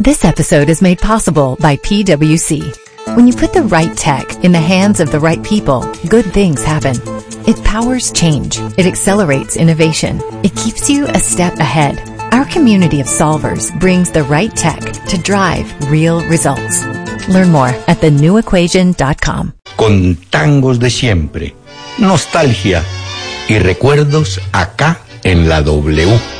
This episode is made possible by PwC. When you put the right tech in the hands of the right people, good things happen. It powers change. It accelerates innovation. It keeps you a step ahead. Our community of solvers brings the right tech to drive real results. Learn more at thenewequation.com. Con tangos de siempre, nostalgia y recuerdos acá en la W.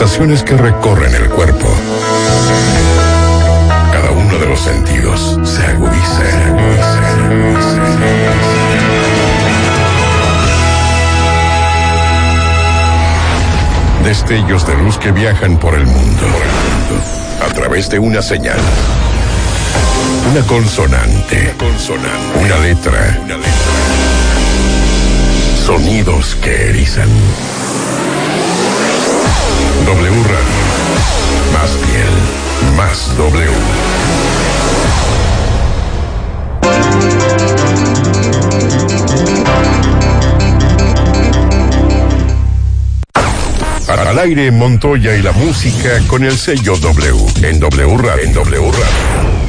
Sensaciones que recorren el cuerpo. Cada uno de los sentidos se agudiza. Se agudiza. Destellos de luz que viajan por el mundo. A través de una señal. Una consonante. Una letra. Sonidos que erizan. W Radio. Más piel, más W. Al aire Montoya y la música con el sello W en W Radio. En W Radio.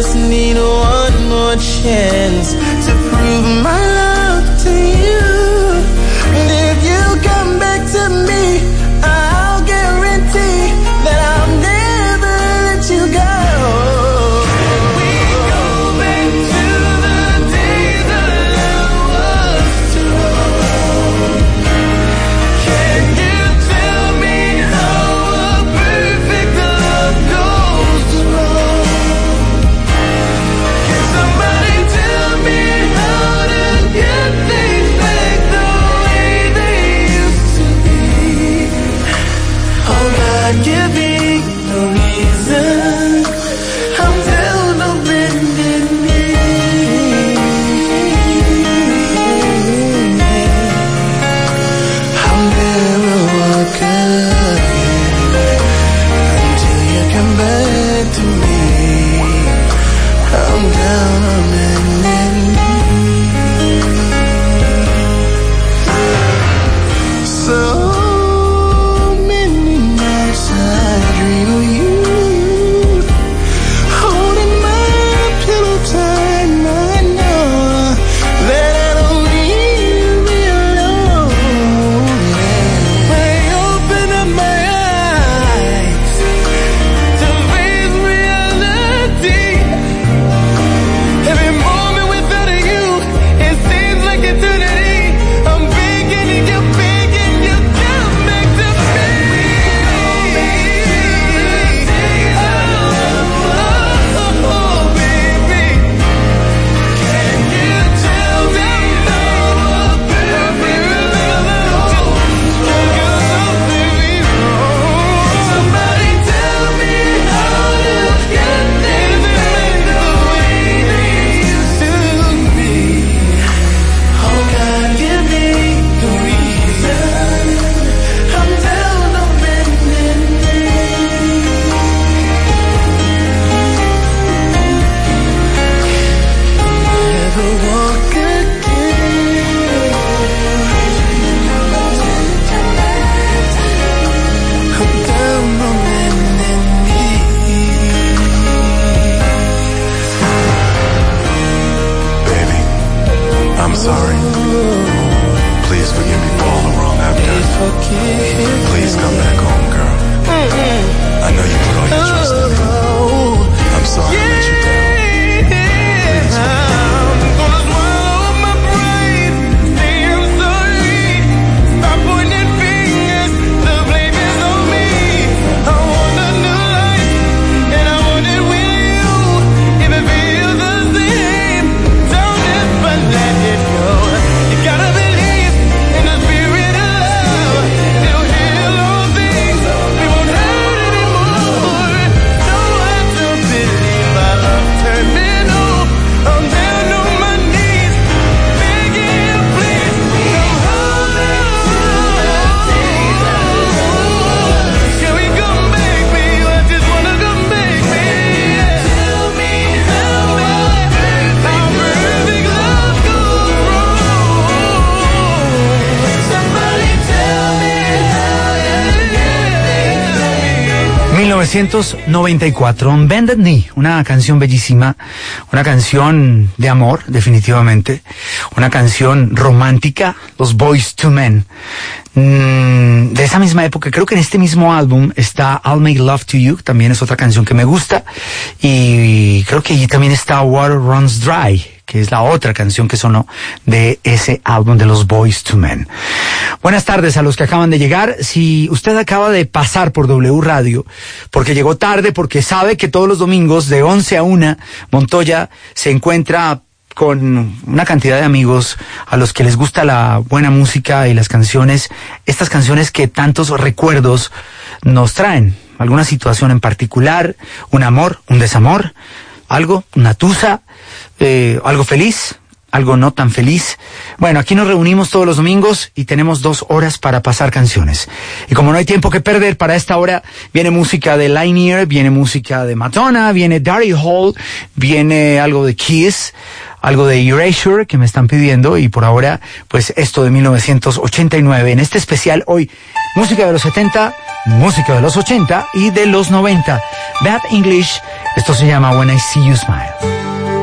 Just need one more chance 1994, On Bended Knee, una canción bellísima, una canción de amor, definitivamente, una canción romántica, los Boys to Men. Mm, de esa misma época, creo que en este mismo álbum está I'll Make Love to You, también es otra canción que me gusta, y creo que allí también está Water Runs Dry, que es la otra canción que sonó de ese álbum de los Boys to Men. Buenas tardes a los que acaban de llegar. Si usted acaba de pasar por W Radio, porque llegó tarde, porque sabe que todos los domingos de 11 a 1 Montoya se encuentra con una cantidad de amigos a los que les gusta la buena música y las canciones, estas canciones que tantos recuerdos nos traen, alguna situación en particular, un amor, un desamor, algo, una tusa, eh, algo feliz, algo no tan feliz. Bueno, aquí nos reunimos todos los domingos y tenemos dos horas para pasar canciones. Y como no hay tiempo que perder, para esta hora viene música de Linear, viene música de Madonna, viene Darry Hall, viene algo de Kiss, algo de Erasure que me están pidiendo y por ahora, pues esto de 1989. En este especial hoy, música de los 70, música de los 80 y de los 90. Bad English, esto se llama When I See You Smile.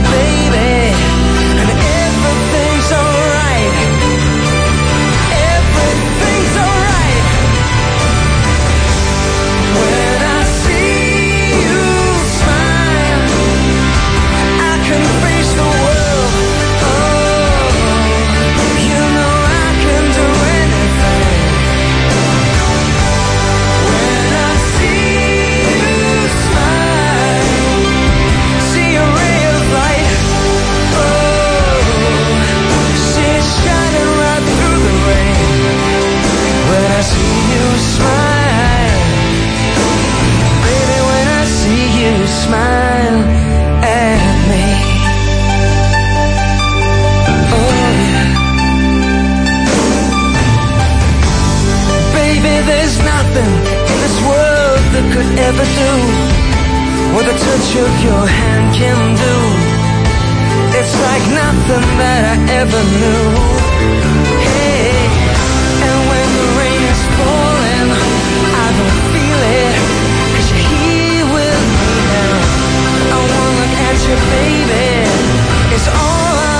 baby, smile at me. Oh yeah. Baby, there's nothing in this world that could ever do what the touch of your hand can do. It's like nothing that I ever knew. Hey, your baby. It's all I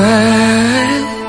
smile.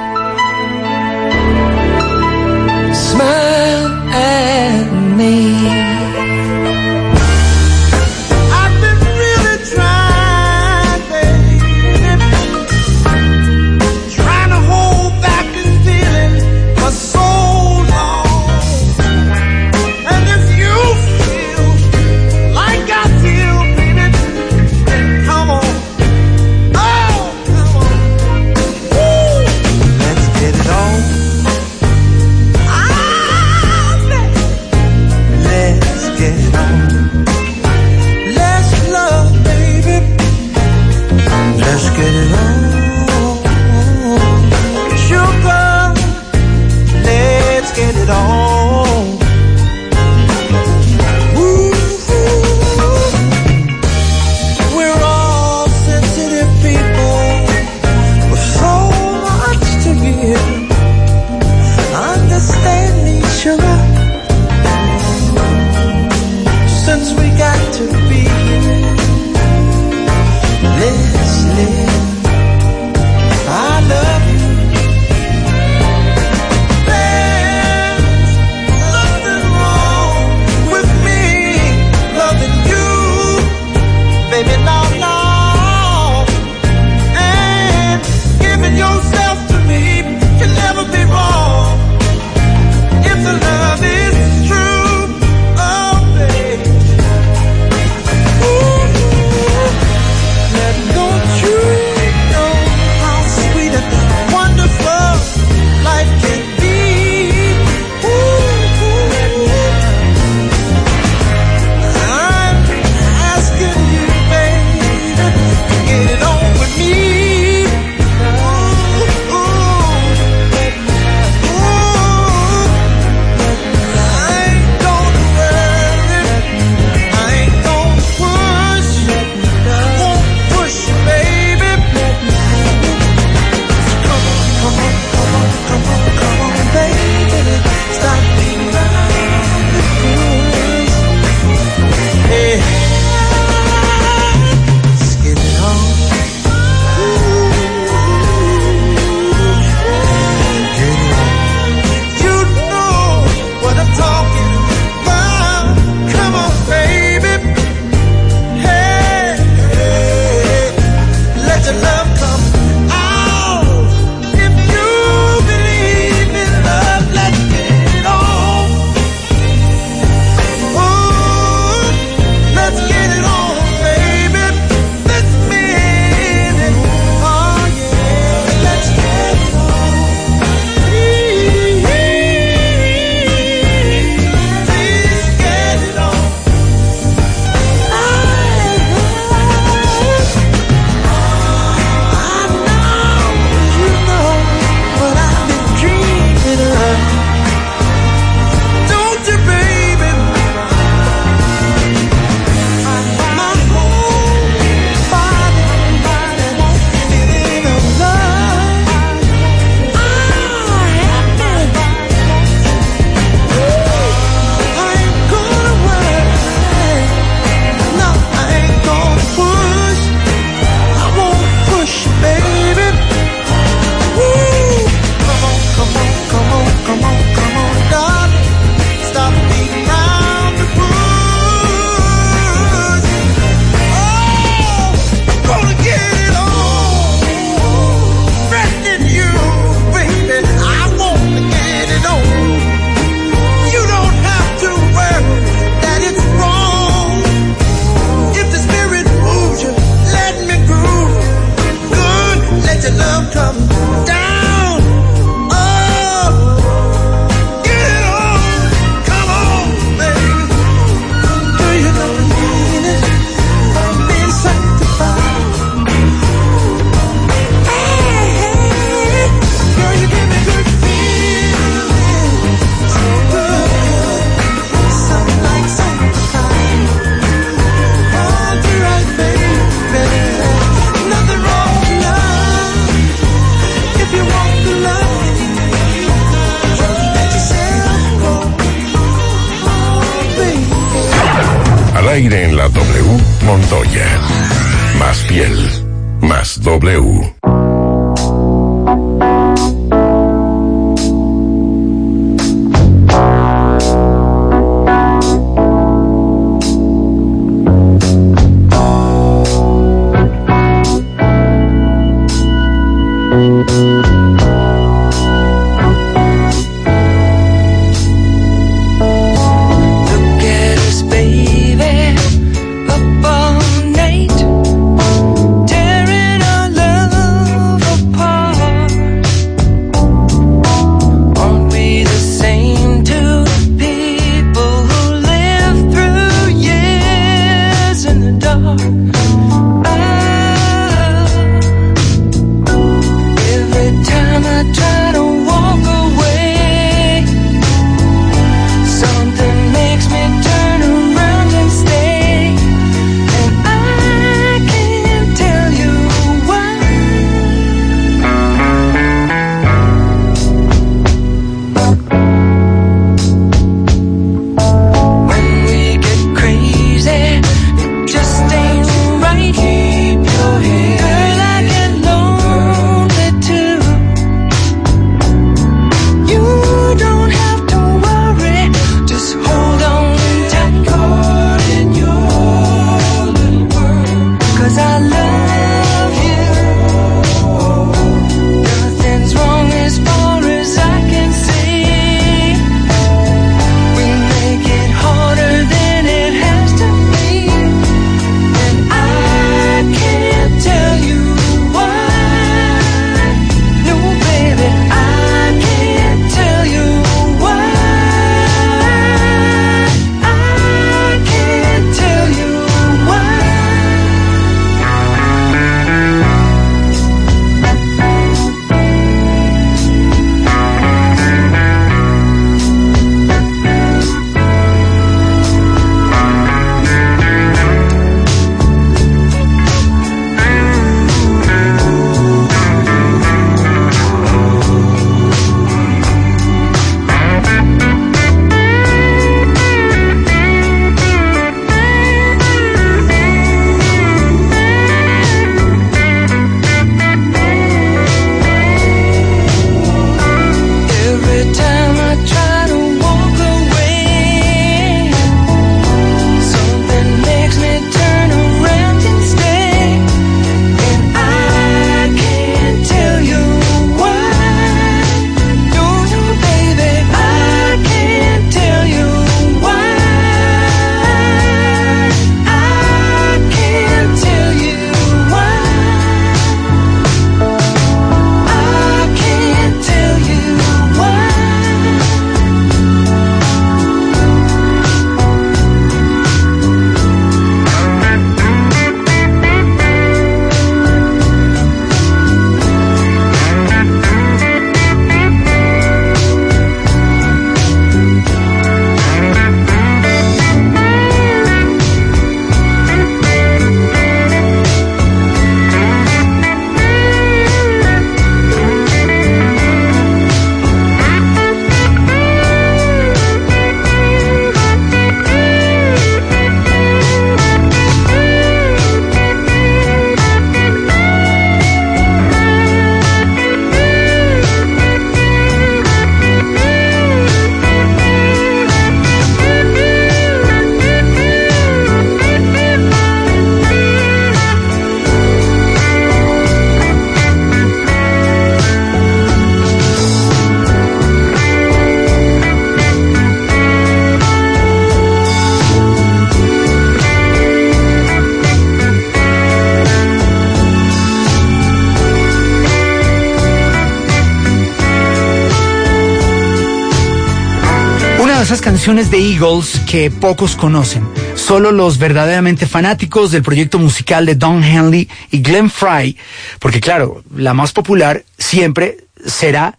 Canciones de Eagles que pocos conocen. Solo los verdaderamente fanáticos del proyecto musical de Don Henley y Glenn Fry, porque claro, la más popular siempre será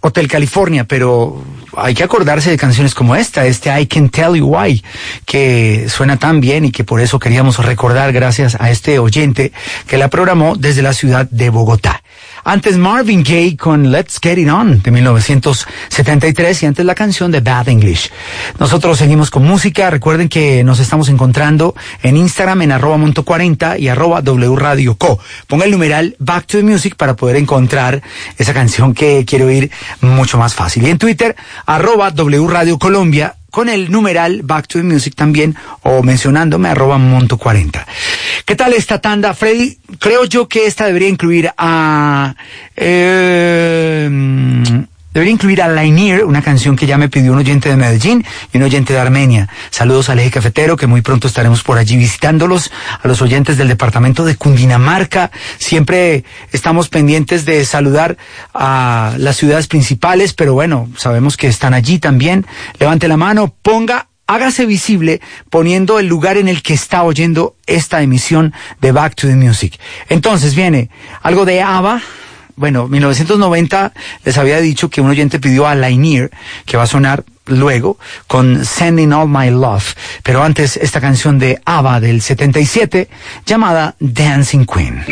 Hotel California, pero hay que acordarse de canciones como esta, este I Can Tell You Why, que suena tan bien y que por eso queríamos recordar gracias a este oyente que la programó desde la ciudad de Bogotá. Antes Marvin Gaye con Let's Get It On de 1973 y antes la canción de Bad English. Nosotros seguimos con música. Recuerden que nos estamos encontrando en Instagram en arroba monto 40 y arroba W Radio Co. Ponga el numeral Back to the Music para poder encontrar esa canción que quiero oír mucho más fácil. Y en Twitter, arroba W Radio Colombia con el numeral Back to the Music también o mencionándome arroba monto 40. ¿Qué tal esta tanda, Freddy? Creo yo que esta debería incluir a... Eh, Debería incluir a Lainier, una canción que ya me pidió un oyente de Medellín y un oyente de Armenia. Saludos al eje cafetero, que muy pronto estaremos por allí visitándolos, a los oyentes del departamento de Cundinamarca. Siempre estamos pendientes de saludar a las ciudades principales, pero bueno, sabemos que están allí también. Levante la mano, ponga hágase visible poniendo el lugar en el que está oyendo esta emisión de Back to the Music. Entonces viene algo de ABBA, bueno, 1990 les había dicho que un oyente pidió a Laineer, que va a sonar luego, con Sending All My Love. Pero antes, esta canción de ABBA del 77, llamada Dancing Queen.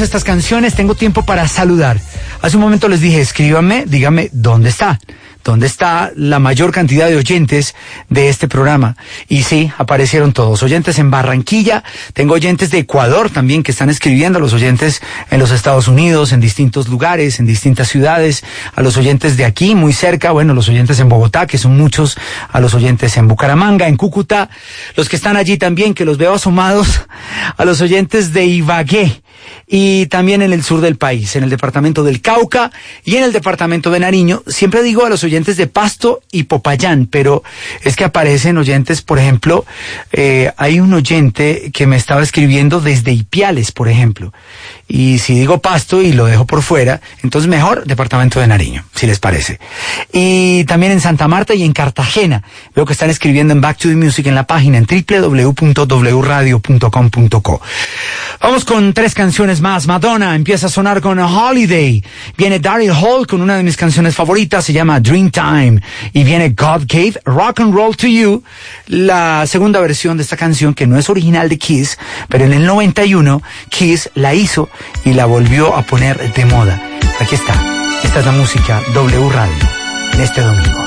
Estas canciones tengo tiempo para saludar. Hace un momento les dije, escríbanme, dígame dónde está, dónde está la mayor cantidad de oyentes de este programa. Y sí, aparecieron todos. Oyentes en Barranquilla, tengo oyentes de Ecuador también que están escribiendo, a los oyentes en los Estados Unidos, en distintos lugares, en distintas ciudades, a los oyentes de aquí, muy cerca, bueno, los oyentes en Bogotá, que son muchos, a los oyentes en Bucaramanga, en Cúcuta, los que están allí también, que los veo asomados, a los oyentes de Ibagué y también en el sur del país, en el departamento del Cauca y en el departamento de Nariño. Siempre digo a los oyentes de Pasto y Popayán, pero es que aparecen oyentes, por ejemplo, eh, hay un oyente que me estaba escribiendo desde Ipiales, por ejemplo. Y si digo Pasto y lo dejo por fuera, entonces mejor departamento de Nariño, si les parece. Y también en Santa Marta y en Cartagena. Veo que están escribiendo en Back to the Music en la página en www.wradio.com.co. Vamos con tres canciones más. Madonna empieza a sonar con Holiday. Viene Daryl Hall con una de mis canciones favoritas, se llama Dreamtime. Y viene God Gave Rock and Roll to You, la segunda versión de esta canción que no es original de Kiss, pero en el 91 Kiss la hizo y la volvió a poner de moda. Aquí está. Esta es la música W Radio en este domingo.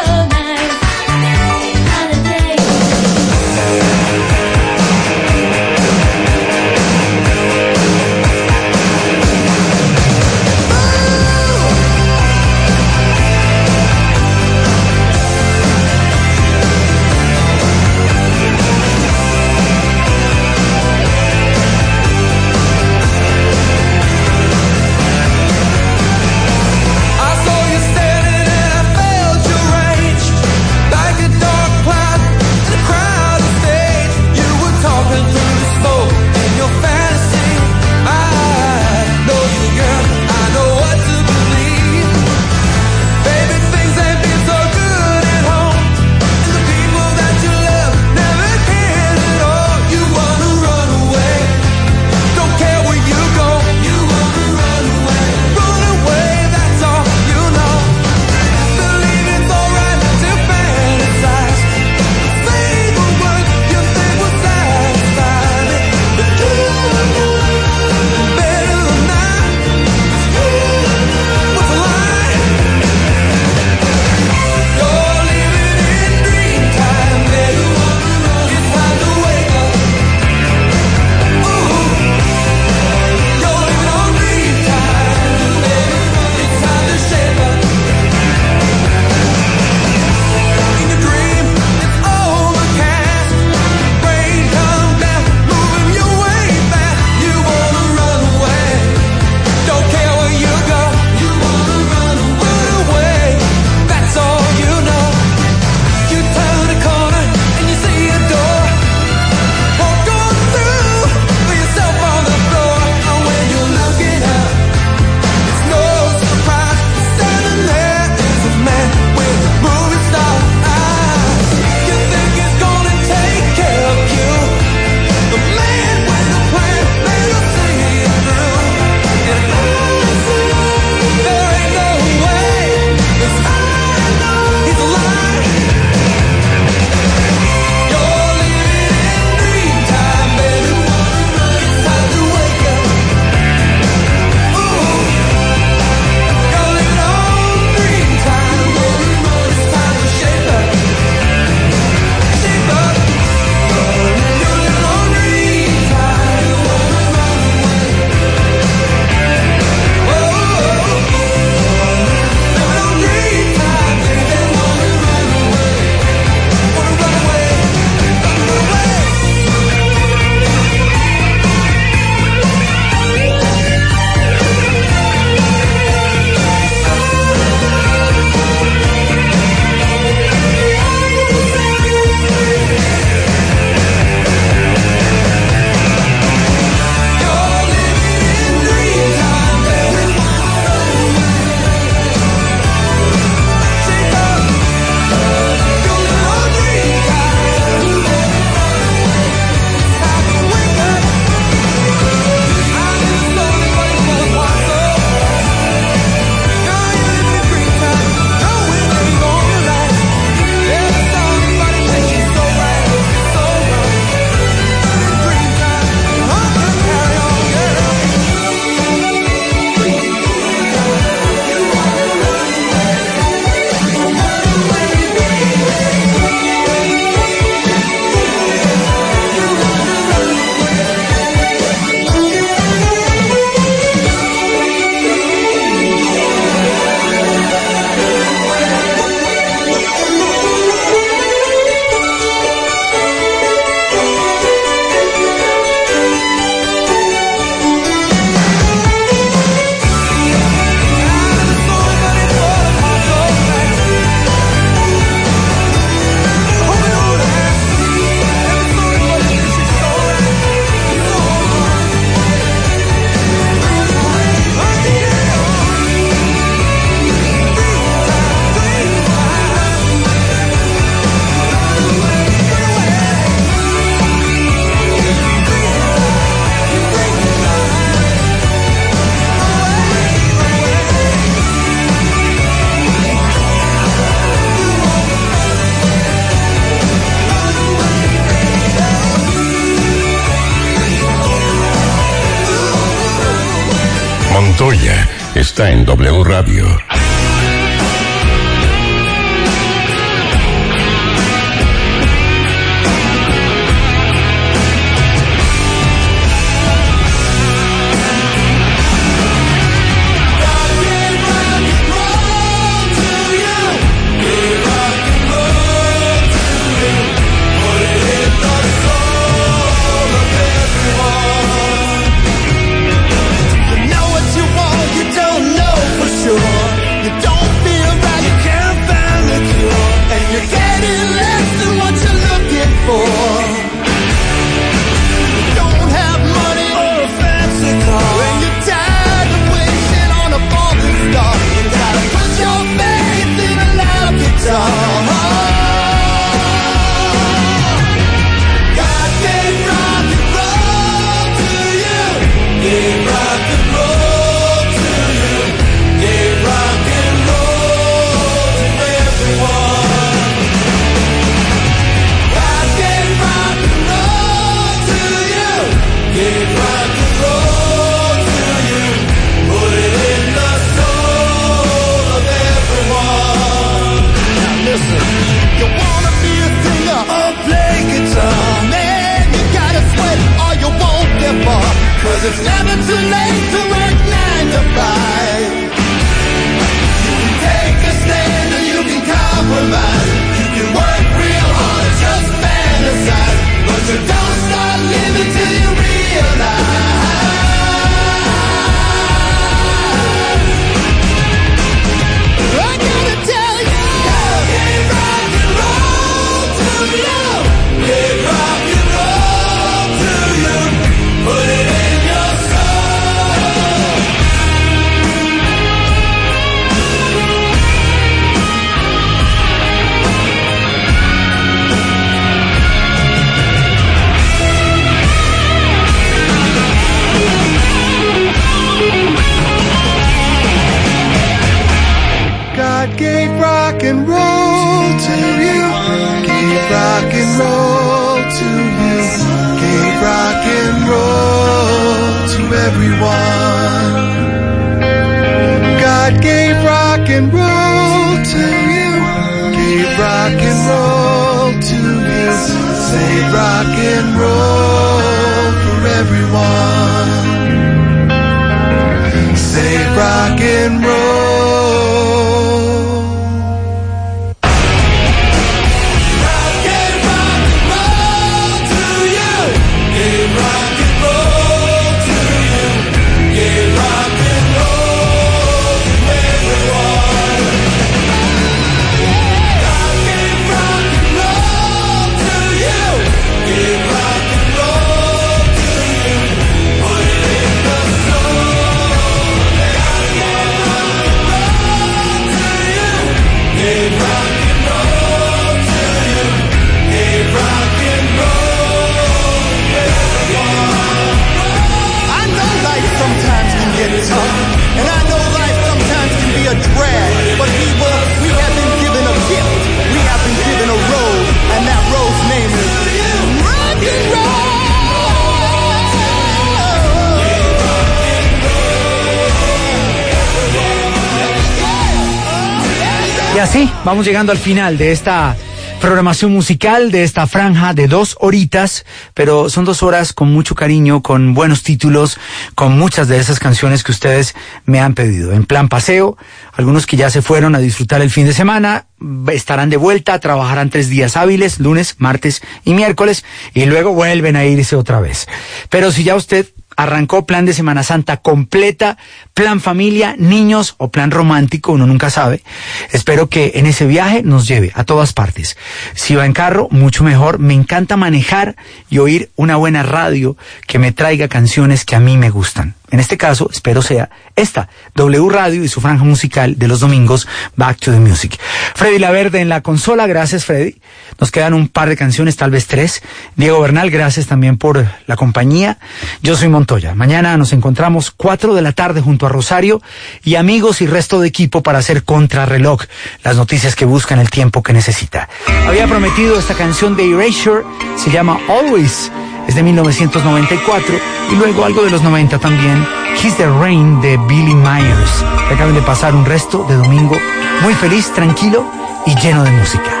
Llegando al final de esta programación musical, de esta franja de dos horitas, pero son dos horas con mucho cariño, con buenos títulos, con muchas de esas canciones que ustedes me han pedido. En plan paseo, algunos que ya se fueron a disfrutar el fin de semana, estarán de vuelta, trabajarán tres días hábiles, lunes, martes y miércoles, y luego vuelven a irse otra vez. Pero si ya usted arrancó plan de Semana Santa completa, plan familia, niños o plan romántico, uno nunca sabe. Espero que en ese viaje nos lleve a todas partes. Si va en carro, mucho mejor. Me encanta manejar y oír una buena radio que me traiga canciones que a mí me gustan. En este caso, espero sea esta, W Radio y su franja musical de los domingos, Back to the Music. Freddy Laverde en la consola, gracias Freddy. Nos quedan un par de canciones, tal vez tres. Diego Bernal, gracias también por la compañía. Yo soy Montoya. Mañana nos encontramos cuatro de la tarde junto a Rosario y amigos y resto de equipo para hacer contrarreloj, las noticias que buscan el tiempo que necesita. Había prometido esta canción de Erasure, se llama Always es de 1994 y luego algo de los 90 también, Kiss the Rain de Billy Myers. Acaban de pasar un resto de domingo muy feliz, tranquilo y lleno de música.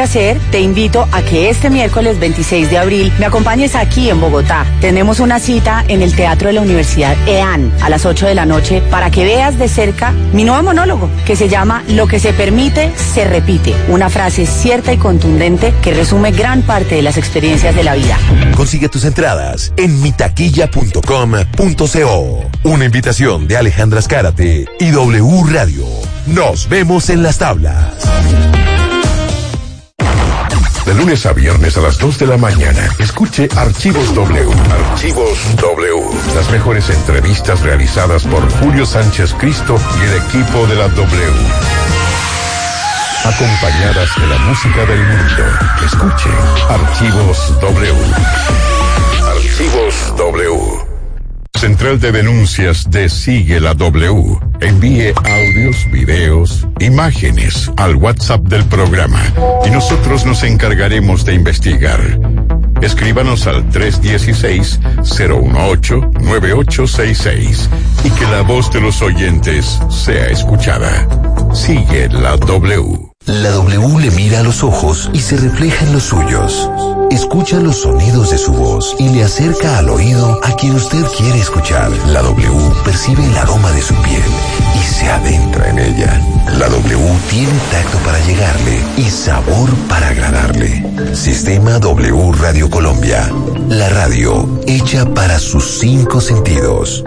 Hacer, te invito a que este miércoles 26 de abril me acompañes aquí en Bogotá. Tenemos una cita en el Teatro de la Universidad EAN a las 8 de la noche para que veas de cerca mi nuevo monólogo que se llama Lo que se permite, se repite. Una frase cierta y contundente que resume gran parte de las experiencias de la vida. Consigue tus entradas en mitaquilla.com.co. Una invitación de Alejandra Escárate y W Radio. Nos vemos en las tablas. Lunes a viernes a las 2 de la mañana, escuche Archivos W. Archivos W. Las mejores entrevistas realizadas por Julio Sánchez Cristo y el equipo de la W. Acompañadas de la música del mundo. Escuche Archivos W. Archivos W. Central de Denuncias de Sigue la W. Envíe audios, videos, imágenes al WhatsApp del programa y nosotros nos encargaremos de investigar. Escríbanos al 316-018-9866 y que la voz de los oyentes sea escuchada. Sigue la W. La W le mira a los ojos y se refleja en los suyos. Escucha los sonidos de su voz y le acerca al oído a quien usted quiere escuchar. La W percibe el aroma de su piel y se adentra en ella. La W tiene tacto para llegarle y sabor para agradarle. Sistema W Radio Colombia. La radio hecha para sus cinco sentidos.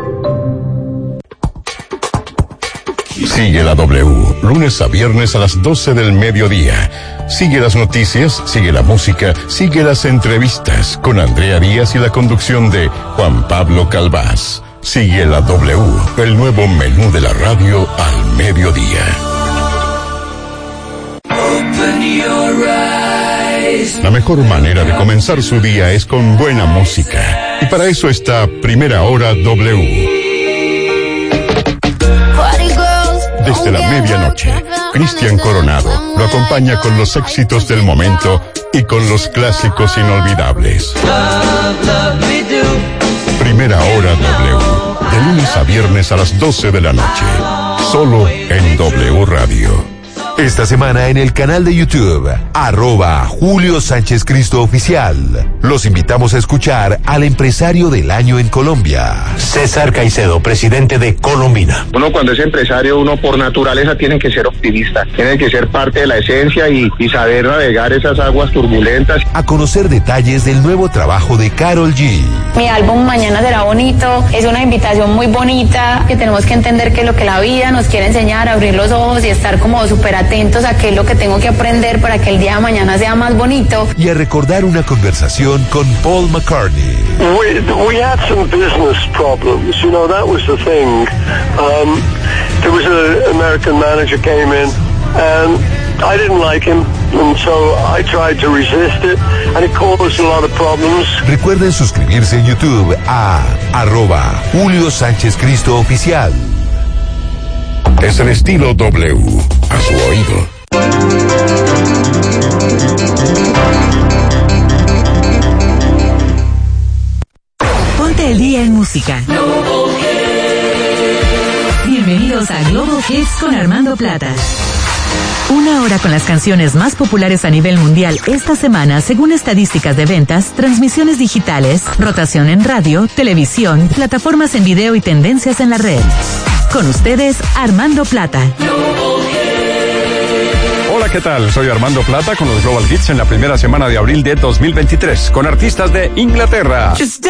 Sigue la W, lunes a viernes a las 12 del mediodía. Sigue las noticias, sigue la música, sigue las entrevistas con Andrea Díaz y la conducción de Juan Pablo Calvás. Sigue la W, el nuevo menú de la radio al mediodía. La mejor manera de comenzar su día es con buena música. Y para eso está Primera Hora W. Desde la medianoche, Cristian Coronado lo acompaña con los éxitos del momento y con los clásicos inolvidables. Primera hora W, de lunes a viernes a las 12 de la noche, solo en W Radio. Esta semana en el canal de YouTube, arroba Julio Sánchez Cristo Oficial. Los invitamos a escuchar al empresario del año en Colombia. César Caicedo, presidente de Colombina. Uno cuando es empresario, uno por naturaleza tiene que ser optimista, tiene que ser parte de la esencia y, y saber navegar esas aguas turbulentas. A conocer detalles del nuevo trabajo de Carol G. Mi álbum Mañana será bonito, es una invitación muy bonita que tenemos que entender que lo que la vida nos quiere enseñar, abrir los ojos y estar como super atentos a qué es lo que tengo que aprender para que el día de mañana sea más bonito. Y a recordar una conversación con Paul McCartney. We, we had some business problems, you know, that was the thing. Um, there was an American manager came in and I didn't like him. And so I tried to resist it and it caused a lot of problems. Recuerden suscribirse en YouTube a arroba Julio Sánchez Cristo Oficial. Es el estilo W, a su oído. Ponte el día en música. Bienvenidos a Globo Hits con Armando Plata. Una hora con las canciones más populares a nivel mundial esta semana según estadísticas de ventas, transmisiones digitales, rotación en radio, televisión, plataformas en video y tendencias en la red. Con ustedes, Armando Plata. Hola, ¿qué tal? Soy Armando Plata con los Global Hits en la primera semana de abril de 2023 con artistas de Inglaterra. Just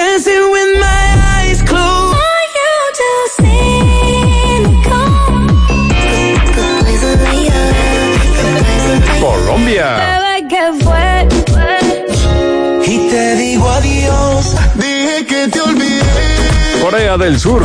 Colombia. Y te digo adiós. Dije que te olvidé. Corea del Sur.